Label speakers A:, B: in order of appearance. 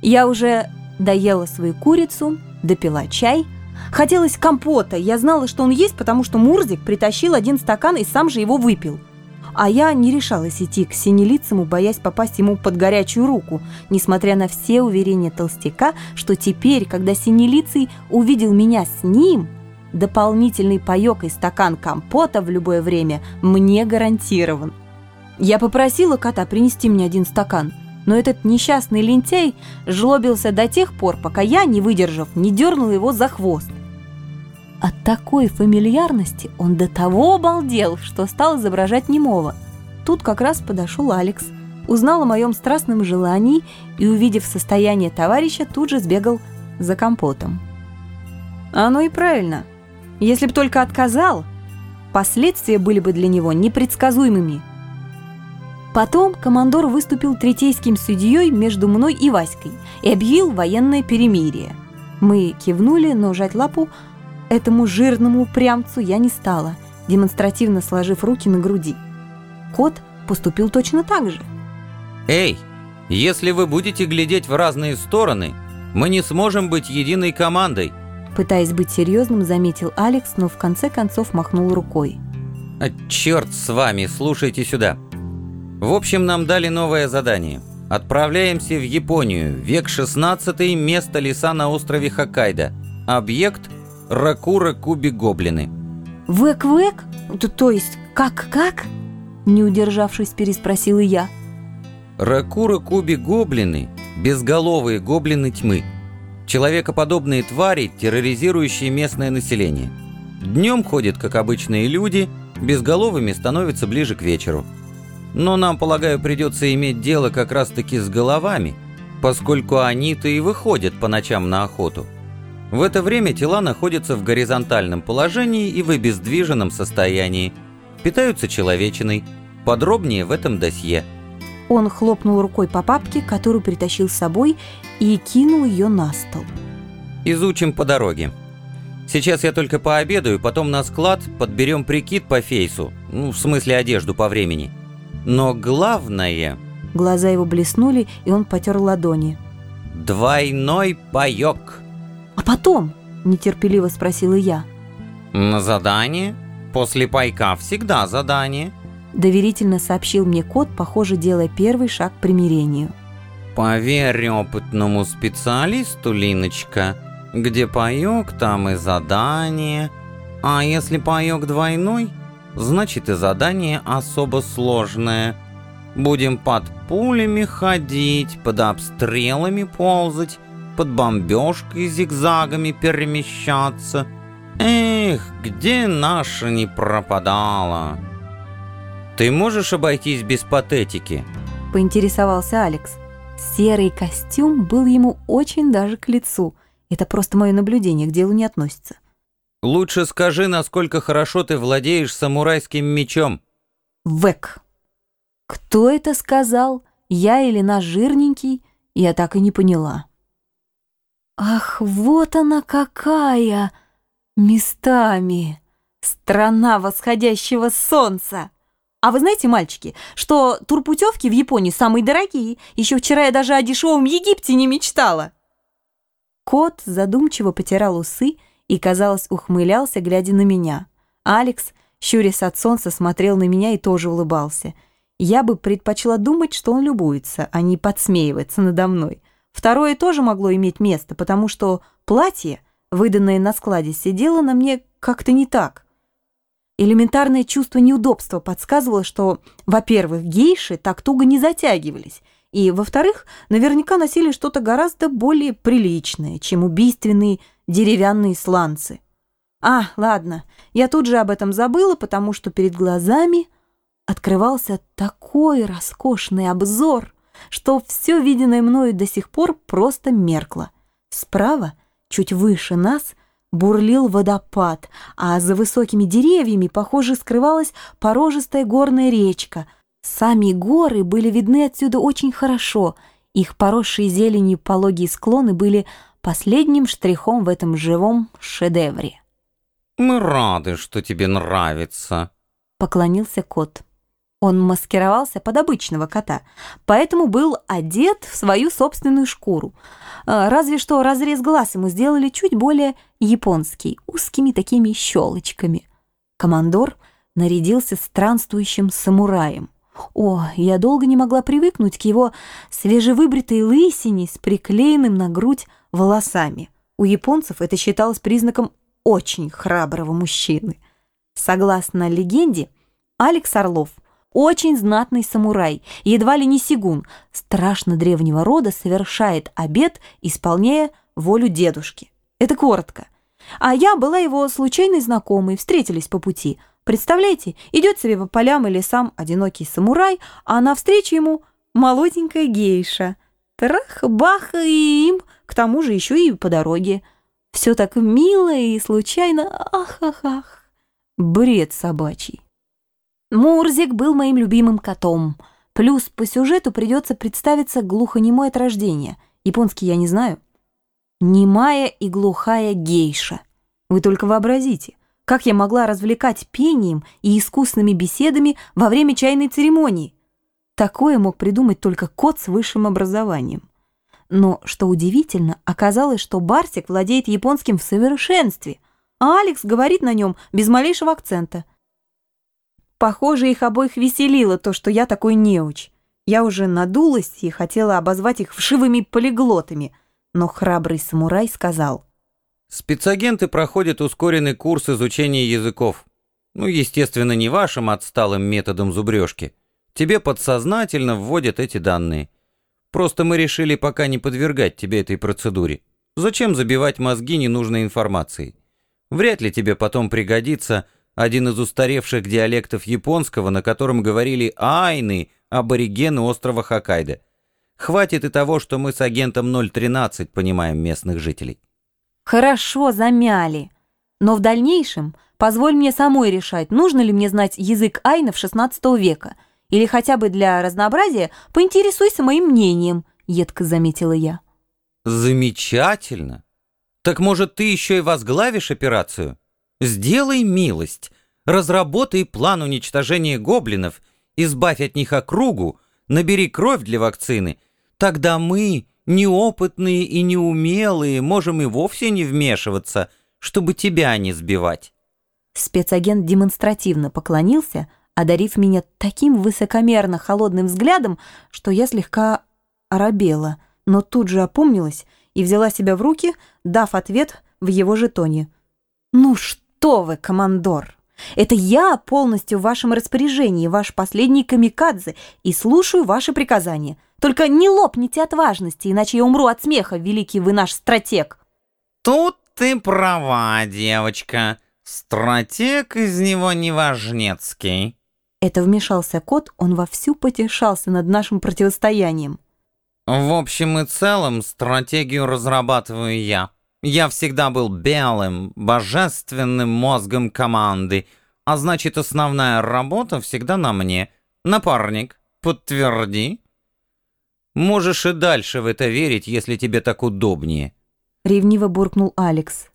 A: Я уже доела свою курицу, допила чай. Хотелось компота. Я знала, что он есть, потому что Мурзик притащил один стакан и сам же его выпил. А я не решалась идти к синелицему, боясь попасть ему под горячую руку, несмотря на все уверения толстяка, что теперь, когда синелицый увидел меня с ним, дополнительный паёк и стакан компота в любое время мне гарантирован. Я попросила кота принести мне один стакан, но этот несчастный лентяй жлобился до тех пор, пока я, не выдержав, не дернула его за хвост. От такой фамильярности он до того обалдел, что стал изображать немого. Тут как раз подошел Алекс, узнал о моем страстном желании и, увидев состояние товарища, тут же сбегал за компотом. Оно и правильно. Если б только отказал, последствия были бы для него непредсказуемыми. Потом командор выступил третейским судьей между мной и Васькой и объявил военное перемирие. Мы кивнули, но жать лапу Этому жирному упрямцу я не стала, демонстративно сложив руки на груди. Кот поступил точно так же.
B: «Эй, если вы будете глядеть в разные стороны, мы не сможем быть единой командой»,
A: Пытаясь быть серьезным, заметил Алекс, но в конце концов махнул рукой.
B: А черт с вами, слушайте сюда. В общем, нам дали новое задание. Отправляемся в Японию, век 16 место леса на острове Хоккайдо. Объект Ракура Куби Гоблины.
A: Вэк-вэк? То, то есть как-как? Не удержавшись, переспросила я.
B: Ракура Куби Гоблины – безголовые гоблины тьмы. Человекоподобные твари, терроризирующие местное население. Днем ходят, как обычные люди, безголовыми становятся ближе к вечеру. Но нам, полагаю, придется иметь дело как раз-таки с головами, поскольку они-то и выходят по ночам на охоту. В это время тела находятся в горизонтальном положении и в обездвиженном состоянии. Питаются человечиной. Подробнее в этом досье.
A: Он хлопнул рукой по папке, которую притащил с собой, и кинул ее на стол.
B: Изучим по дороге. Сейчас я только пообедаю, потом на склад подберем прикид по фейсу. Ну, в смысле одежду по времени. Но главное...
A: Глаза его блеснули, и он потер ладони.
B: Двойной паёк.
A: «А потом?» – нетерпеливо спросила я.
B: «На задание? После пайка всегда задание», –
A: доверительно сообщил мне кот, похоже, делая первый шаг к примирению.
B: «Поверь опытному специалисту, Линочка, где паёк, там и задание. А если паёк двойной, значит и задание особо сложное. Будем под пулями ходить, под обстрелами ползать, под бомбежкой зигзагами перемещаться. Эх, где наша не пропадала? Ты можешь обойтись без патетики?
A: Поинтересовался Алекс. Серый костюм был ему очень даже к лицу. Это просто мое наблюдение, к делу не относится.
B: Лучше скажи, насколько хорошо ты владеешь самурайским мечом.
A: Век. Кто это сказал? Я или наш жирненький? Я так и не поняла. Ах, вот она какая! Местами! Страна восходящего солнца! А вы знаете, мальчики, что турпутевки в Японии самые дорогие? Еще вчера я даже о дешевом Египте не мечтала. Кот задумчиво потирал усы и, казалось, ухмылялся, глядя на меня. Алекс, щурясь от солнца, смотрел на меня и тоже улыбался. Я бы предпочла думать, что он любуется, а не подсмеивается надо мной. Второе тоже могло иметь место, потому что платье, выданное на складе, сидело на мне как-то не так. Элементарное чувство неудобства подсказывало, что, во-первых, гейши так туго не затягивались, и, во-вторых, наверняка носили что-то гораздо более приличное, чем убийственные деревянные сланцы. А, ладно, я тут же об этом забыла, потому что перед глазами открывался такой роскошный обзор — что все виденное мною до сих пор просто меркло. Справа, чуть выше нас, бурлил водопад, а за высокими деревьями, похоже, скрывалась порожистая горная речка. Сами горы были видны отсюда очень хорошо, их поросшие зеленью пологие склоны были последним штрихом в этом живом шедевре.
B: «Мы рады, что тебе нравится», —
A: поклонился кот. Он маскировался под обычного кота, поэтому был одет в свою собственную шкуру. А, разве что разрез глаз ему сделали чуть более японский, узкими такими щелочками. Командор нарядился странствующим самураем. О, я долго не могла привыкнуть к его свежевыбритой лысине с приклеенным на грудь волосами. У японцев это считалось признаком очень храброго мужчины. Согласно легенде, Алекс Орлов – очень знатный самурай, едва ли не сигун, страшно древнего рода, совершает обет, исполняя волю дедушки. Это коротко. А я была его случайной знакомой, встретились по пути. Представляете, идет себе по полям и лесам одинокий самурай, а навстречу ему молоденькая гейша. Трах-бах и им, к тому же еще и по дороге. Все так мило и случайно, ах-ах-ах. Бред собачий. Мурзик был моим любимым котом. Плюс по сюжету придется представиться глухонемой от рождения. Японский я не знаю. Немая и глухая гейша. Вы только вообразите, как я могла развлекать пением и искусными беседами во время чайной церемонии. Такое мог придумать только кот с высшим образованием. Но, что удивительно, оказалось, что Барсик владеет японским в совершенстве, а Алекс говорит на нем без малейшего акцента – Похоже, их обоих веселило то, что я такой неуч. Я уже надулась и хотела обозвать их вшивыми полиглотами, но храбрый самурай сказал.
B: «Спецагенты проходят ускоренный курс изучения языков. Ну, естественно, не вашим отсталым методом зубрежки. Тебе подсознательно вводят эти данные. Просто мы решили пока не подвергать тебе этой процедуре. Зачем забивать мозги ненужной информацией? Вряд ли тебе потом пригодится один из устаревших диалектов японского, на котором говорили айны, аборигены острова Хоккайдо. Хватит и того, что мы с агентом 013 понимаем местных жителей.
A: Хорошо, замяли. Но в дальнейшем позволь мне самой решать, нужно ли мне знать язык айнов XVI века, или хотя бы для разнообразия поинтересуйся моим мнением, едко заметила я.
B: Замечательно. Так может, ты еще и возглавишь операцию? Сделай милость, разработай план уничтожения гоблинов, избавь от них округу, набери кровь для вакцины. Тогда мы, неопытные и неумелые, можем и вовсе не вмешиваться, чтобы тебя не сбивать».
A: Спецагент демонстративно поклонился, одарив меня таким высокомерно холодным взглядом, что я слегка оробела, но тут же опомнилась и взяла себя в руки, дав ответ в его жетоне. «Ну что?» вы, командор! Это я полностью в вашем распоряжении, ваш последний камикадзе, и слушаю ваши приказания. Только не лопните от важности, иначе я умру от смеха, великий вы наш стратег».
C: «Тут ты права, девочка. Стратег из него неважнецкий».
A: Это вмешался кот, он вовсю потешался над нашим противостоянием.
C: «В общем и целом, стратегию разрабатываю я». Я всегда был белым, божественным мозгом команды, а значит, основная работа всегда на мне. Напарник, подтверди.
B: Можешь и дальше в это верить, если тебе так удобнее.
A: Ревниво буркнул Алекс.